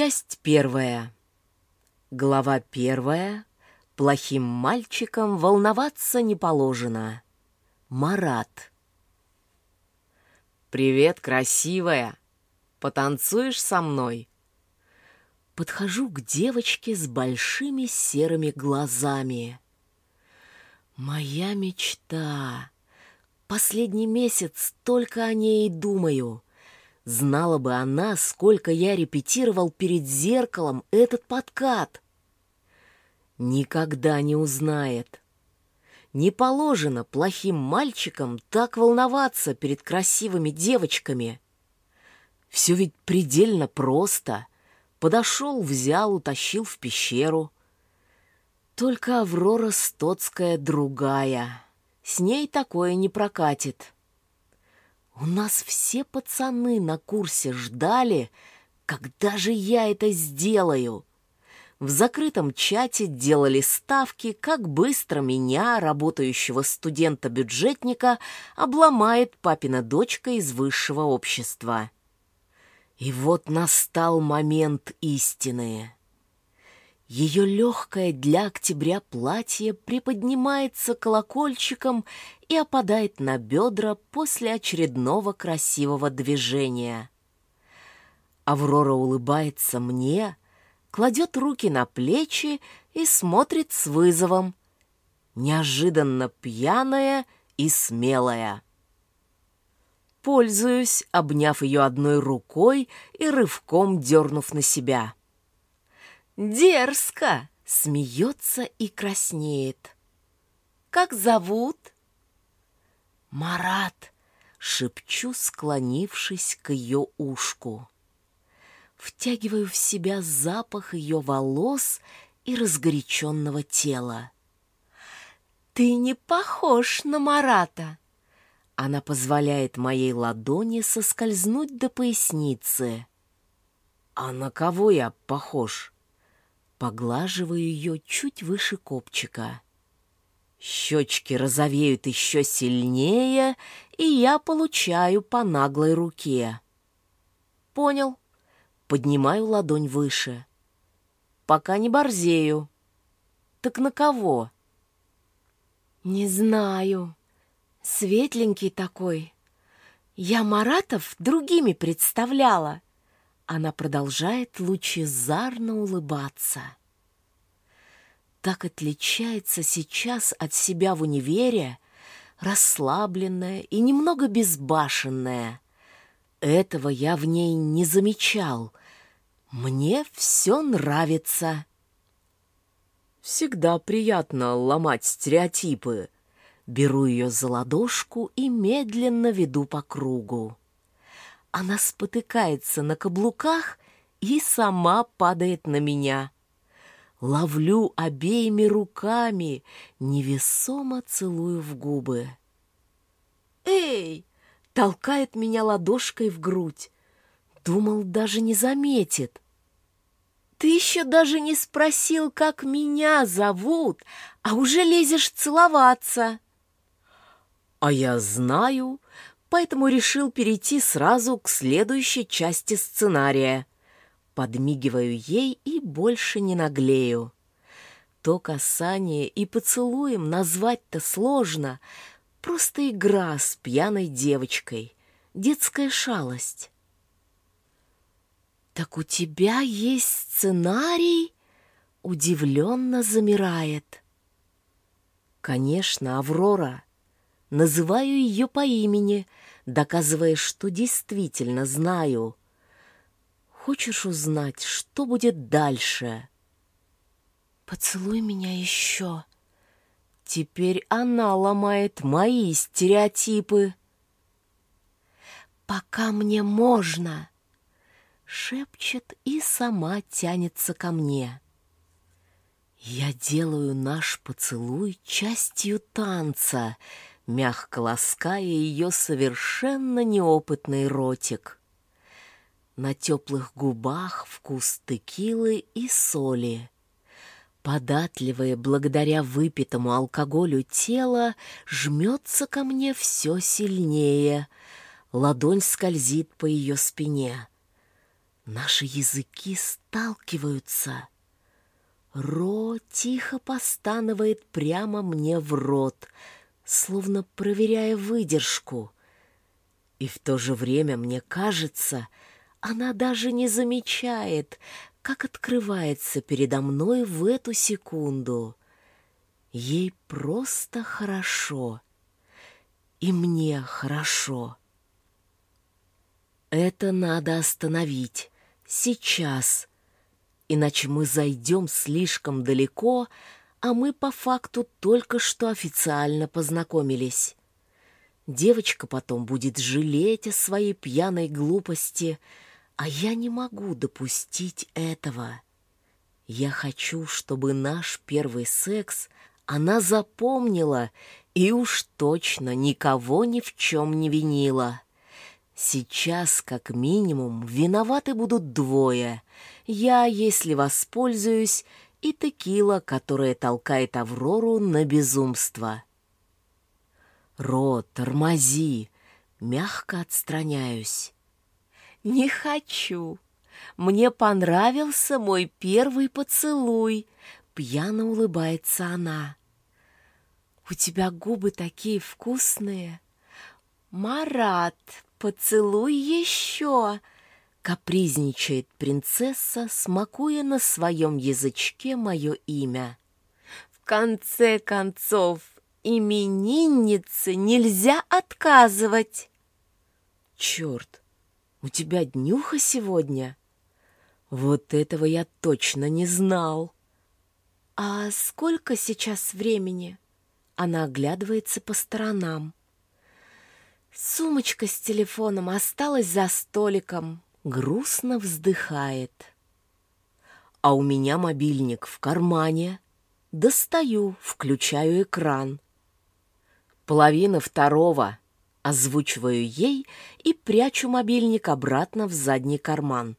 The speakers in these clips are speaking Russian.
Часть первая. Глава первая. Плохим мальчикам волноваться не положено. Марат. «Привет, красивая! Потанцуешь со мной?» Подхожу к девочке с большими серыми глазами. Моя мечта. Последний месяц только о ней и думаю. Знала бы она, сколько я репетировал перед зеркалом этот подкат. Никогда не узнает. Не положено плохим мальчикам так волноваться перед красивыми девочками. Все ведь предельно просто. Подошел, взял, утащил в пещеру. Только Аврора Стоцкая другая. С ней такое не прокатит. У нас все пацаны на курсе ждали, когда же я это сделаю. В закрытом чате делали ставки, как быстро меня, работающего студента-бюджетника, обломает папина дочка из высшего общества. И вот настал момент истины. Ее легкое для октября платье приподнимается колокольчиком и опадает на бедра после очередного красивого движения. Аврора улыбается мне, кладет руки на плечи и смотрит с вызовом. Неожиданно пьяная и смелая. Пользуюсь, обняв ее одной рукой и рывком дернув на себя. «Дерзко!» — смеется и краснеет. «Как зовут?» «Марат!» — шепчу, склонившись к ее ушку. Втягиваю в себя запах ее волос и разгоряченного тела. «Ты не похож на Марата!» Она позволяет моей ладони соскользнуть до поясницы. «А на кого я похож?» Поглаживаю ее чуть выше копчика. Щечки розовеют еще сильнее, и я получаю по наглой руке. Понял. Поднимаю ладонь выше. Пока не борзею. Так на кого? Не знаю. Светленький такой. Я Маратов другими представляла. Она продолжает лучезарно улыбаться. Так отличается сейчас от себя в универе, расслабленная и немного безбашенная. Этого я в ней не замечал. Мне все нравится. Всегда приятно ломать стереотипы. Беру ее за ладошку и медленно веду по кругу. Она спотыкается на каблуках и сама падает на меня. Ловлю обеими руками, невесомо целую в губы. «Эй!» — толкает меня ладошкой в грудь. Думал, даже не заметит. «Ты еще даже не спросил, как меня зовут, а уже лезешь целоваться!» «А я знаю!» поэтому решил перейти сразу к следующей части сценария. Подмигиваю ей и больше не наглею. То касание и поцелуем назвать-то сложно, просто игра с пьяной девочкой, детская шалость. «Так у тебя есть сценарий?» Удивленно замирает. «Конечно, Аврора. Называю ее по имени — доказывая, что действительно знаю. Хочешь узнать, что будет дальше? Поцелуй меня еще. Теперь она ломает мои стереотипы. Пока мне можно, шепчет и сама тянется ко мне. Я делаю наш поцелуй частью танца — мягко лаская ее совершенно неопытный ротик. На теплых губах вкус текилы и соли. Податливое благодаря выпитому алкоголю тело жмется ко мне все сильнее. Ладонь скользит по ее спине. Наши языки сталкиваются. Ро тихо постанывает прямо мне в рот, словно проверяя выдержку. И в то же время мне кажется, она даже не замечает, как открывается передо мной в эту секунду. Ей просто хорошо. И мне хорошо. Это надо остановить. Сейчас. Иначе мы зайдем слишком далеко, а мы по факту только что официально познакомились. Девочка потом будет жалеть о своей пьяной глупости, а я не могу допустить этого. Я хочу, чтобы наш первый секс она запомнила и уж точно никого ни в чем не винила. Сейчас, как минимум, виноваты будут двое. Я, если воспользуюсь, и текила, которая толкает Аврору на безумство. Ро, тормози, мягко отстраняюсь. Не хочу. Мне понравился мой первый поцелуй. Пьяно улыбается она. У тебя губы такие вкусные. Марат, поцелуй еще!» Капризничает принцесса, смакуя на своем язычке мое имя. «В конце концов, имениннице нельзя отказывать!» «Черт, у тебя днюха сегодня?» «Вот этого я точно не знал!» «А сколько сейчас времени?» Она оглядывается по сторонам. Сумочка с телефоном осталась за столиком. Грустно вздыхает. А у меня мобильник в кармане. Достаю, включаю экран. Половина второго. Озвучиваю ей и прячу мобильник обратно в задний карман.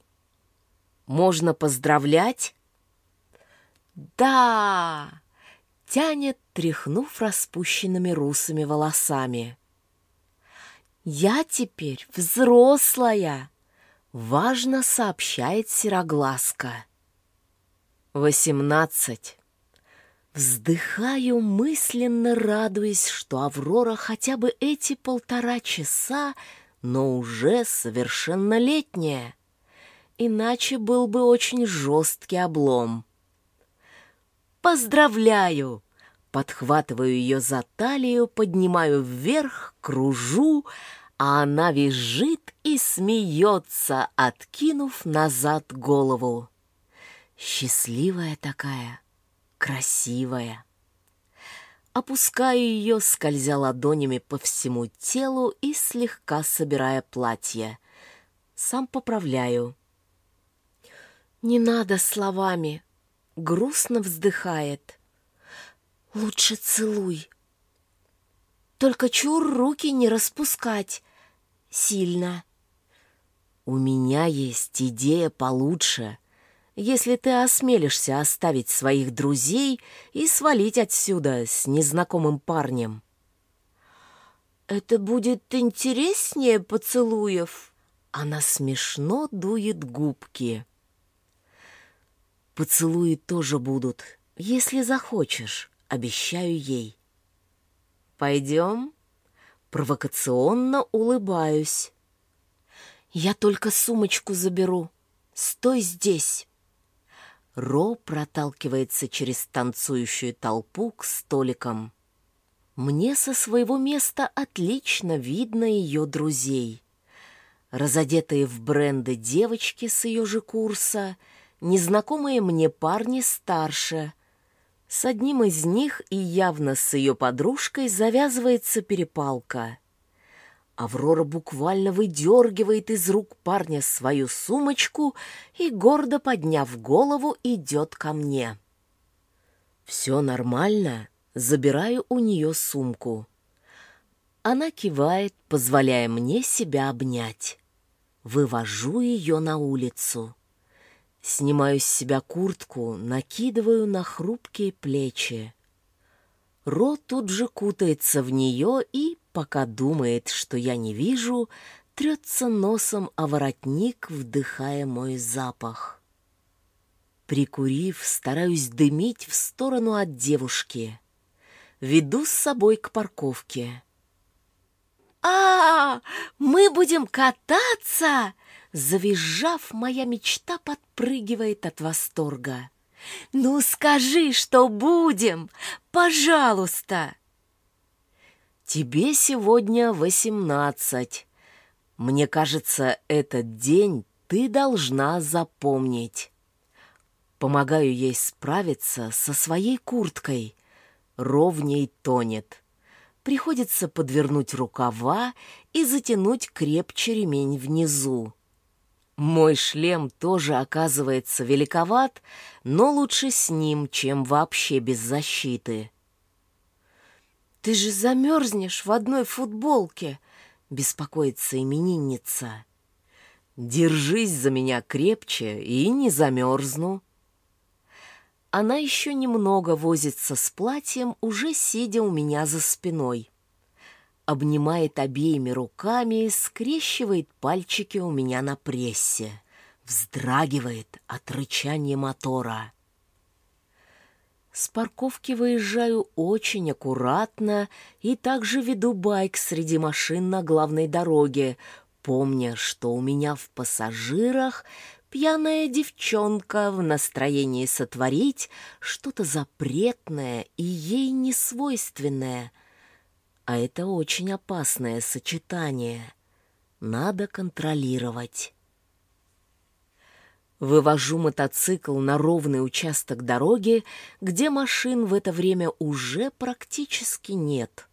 Можно поздравлять? Да! Тянет, тряхнув распущенными русыми волосами. «Я теперь взрослая!» — важно сообщает Сероглазка. «Восемнадцать». Вздыхаю, мысленно радуясь, что Аврора хотя бы эти полтора часа, но уже совершеннолетняя. Иначе был бы очень жесткий облом. «Поздравляю!» Подхватываю ее за талию, поднимаю вверх, кружу, а она визжит и смеется, откинув назад голову. Счастливая такая, красивая. Опускаю ее, скользя ладонями по всему телу и слегка собирая платье. Сам поправляю. «Не надо словами», — грустно вздыхает. Лучше целуй. Только чур руки не распускать. Сильно. У меня есть идея получше. Если ты осмелишься оставить своих друзей и свалить отсюда с незнакомым парнем. Это будет интереснее поцелуев. Она смешно дует губки. Поцелуи тоже будут, если захочешь обещаю ей. «Пойдем?» Провокационно улыбаюсь. «Я только сумочку заберу. Стой здесь!» Ро проталкивается через танцующую толпу к столикам. Мне со своего места отлично видно ее друзей. Разодетые в бренды девочки с ее же курса, незнакомые мне парни старше, с одним из них и явно с ее подружкой завязывается перепалка. Аврора буквально выдергивает из рук парня свою сумочку и, гордо подняв голову, идет ко мне. «Все нормально?» Забираю у нее сумку. Она кивает, позволяя мне себя обнять. Вывожу ее на улицу. Снимаю с себя куртку, накидываю на хрупкие плечи. Ро тут же кутается в нее и, пока думает, что я не вижу, трется носом о воротник, вдыхая мой запах. Прикурив, стараюсь дымить в сторону от девушки. Веду с собой к парковке. «А, мы будем кататься!» Завизжав, моя мечта подпрыгивает от восторга. «Ну скажи, что будем! Пожалуйста!» «Тебе сегодня восемнадцать. Мне кажется, этот день ты должна запомнить». Помогаю ей справиться со своей курткой. Ровней тонет. Приходится подвернуть рукава и затянуть крепче ремень внизу. Мой шлем тоже оказывается великоват, но лучше с ним, чем вообще без защиты. «Ты же замерзнешь в одной футболке!» — беспокоится именинница. «Держись за меня крепче и не замерзну». Она еще немного возится с платьем, уже сидя у меня за спиной обнимает обеими руками, скрещивает пальчики у меня на прессе, вздрагивает от рычания мотора. С парковки выезжаю очень аккуратно и также веду байк среди машин на главной дороге, помня, что у меня в пассажирах пьяная девчонка в настроении сотворить что-то запретное и ей несвойственное — а это очень опасное сочетание. Надо контролировать. Вывожу мотоцикл на ровный участок дороги, где машин в это время уже практически нет.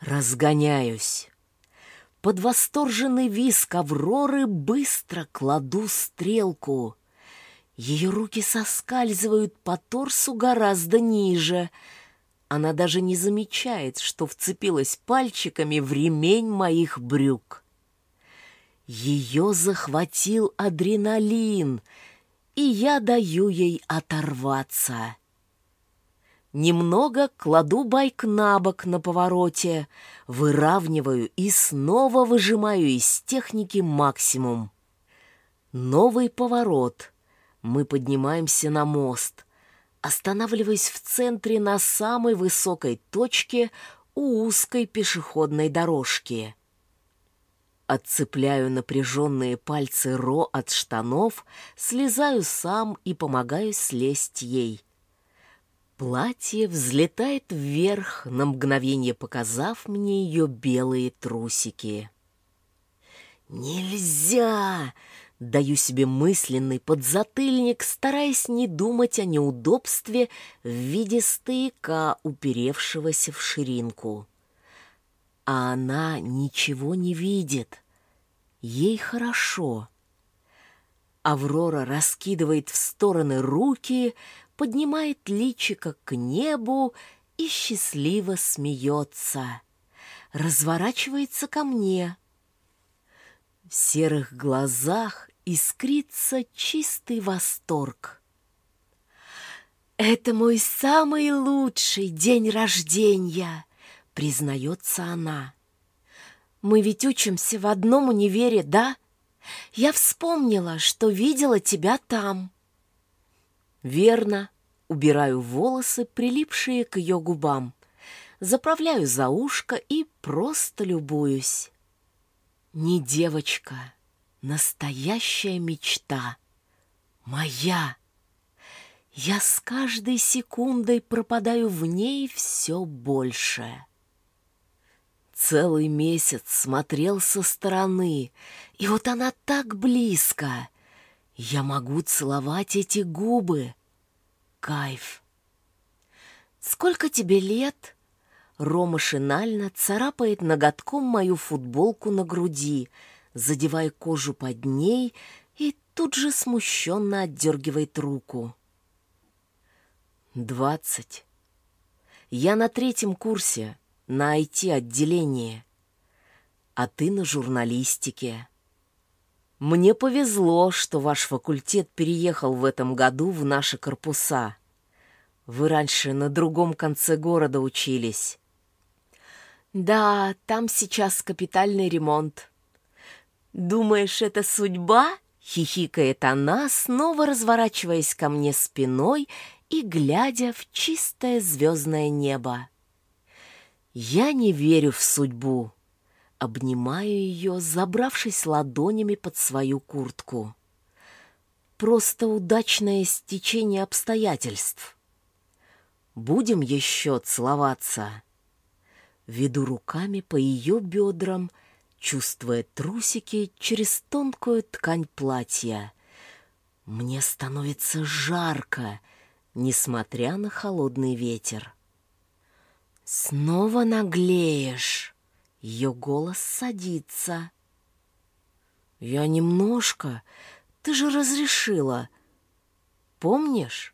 Разгоняюсь. Под восторженный виск Авроры быстро кладу стрелку. Ее руки соскальзывают по торсу гораздо ниже — она даже не замечает, что вцепилась пальчиками в ремень моих брюк. Ее захватил адреналин, и я даю ей оторваться. Немного кладу байк на бок на повороте, выравниваю и снова выжимаю из техники максимум. Новый поворот. Мы поднимаемся на мост — останавливаясь в центре на самой высокой точке у узкой пешеходной дорожки. Отцепляю напряженные пальцы Ро от штанов, слезаю сам и помогаю слезть ей. Платье взлетает вверх, на мгновение показав мне ее белые трусики. «Нельзя!» Даю себе мысленный подзатыльник, стараясь не думать о неудобстве в виде стояка, уперевшегося в ширинку. А она ничего не видит. Ей хорошо. Аврора раскидывает в стороны руки, поднимает личико к небу и счастливо смеется. Разворачивается ко мне. В серых глазах искрится чистый восторг. «Это мой самый лучший день рождения», — признается она. «Мы ведь учимся в одном универе, да? Я вспомнила, что видела тебя там». «Верно», — убираю волосы, прилипшие к ее губам, заправляю за ушко и просто любуюсь. «Не девочка, Настоящая мечта. Моя. Я с каждой секундой пропадаю в ней все больше. Целый месяц смотрел со стороны, и вот она так близко. Я могу целовать эти губы. Кайф. «Сколько тебе лет?» Рома шинально царапает ноготком мою футболку на груди — задевая кожу под ней, и тут же смущенно отдергивает руку. «Двадцать. Я на третьем курсе, на IT-отделении, а ты на журналистике. Мне повезло, что ваш факультет переехал в этом году в наши корпуса. Вы раньше на другом конце города учились». «Да, там сейчас капитальный ремонт», Думаешь, это судьба? Хихикает она, снова разворачиваясь ко мне спиной и глядя в чистое звездное небо. Я не верю в судьбу. Обнимаю ее, забравшись ладонями под свою куртку. Просто удачное стечение обстоятельств. Будем еще целоваться. Веду руками по ее бедрам, чувствуя трусики через тонкую ткань платья. Мне становится жарко, несмотря на холодный ветер. «Снова наглеешь!» Ее голос садится. «Я немножко. Ты же разрешила. Помнишь?»